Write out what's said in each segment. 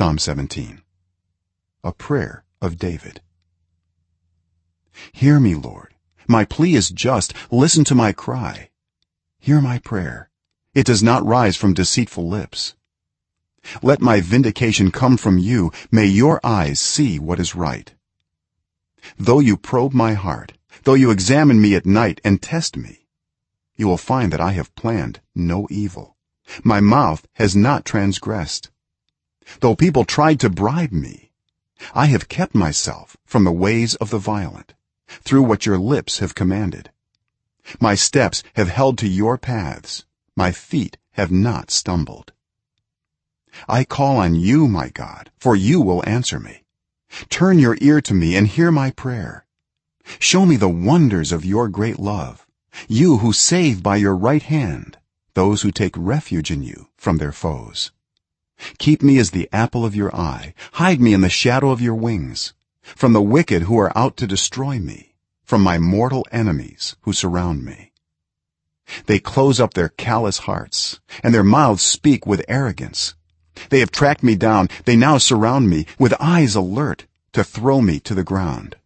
psalm 17 a prayer of david. Hear me lord. My plea is just. Listen to my cry. Hear my prayer. It does not rise from deceitful lips. Let my vindication come from you. May your eyes see what is right. Though you probe my heart though you examine me at night and test me you will find that i have planned no evil. My mouth has not transgressed though people tried to bribe me. I have kept myself from the ways of the violent through what your lips have commanded. My steps have held to your paths. My feet have not stumbled. I call on you my god for you will answer me. Turn your ear to me and hear my prayer. Show me the wonders of your great love you who save by your right hand those who take refuge in you from their foes keep me as the apple of your eye. Hide me in the shadow of your wings. From the wicked who are out to destroy me. From my mortal enemies who surround me. They close up their callous hearts and their mouths speak with arrogance. They have tracked me down. They now surround me with eyes alert to throw me to the ground.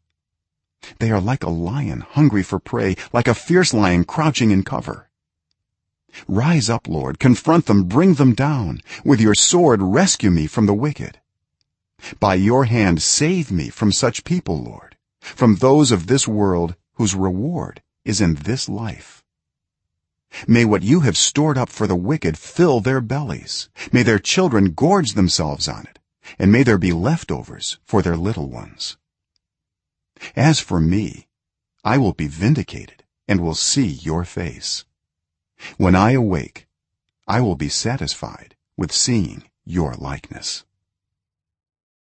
They are like a lion hungry for prey like a fierce lion crouching in cover rise up lord confront them bring them down. With your sword rescue me from the wicked. By your hand save me from such people lord from those of this world whose reward is in this life. May what you have stored up for the wicked fill their bellies. May their children gorge themselves on it and may there be leftovers for their little ones. As for me i will be vindicated and will see your face when i awake i will be satisfied with seeing your likeness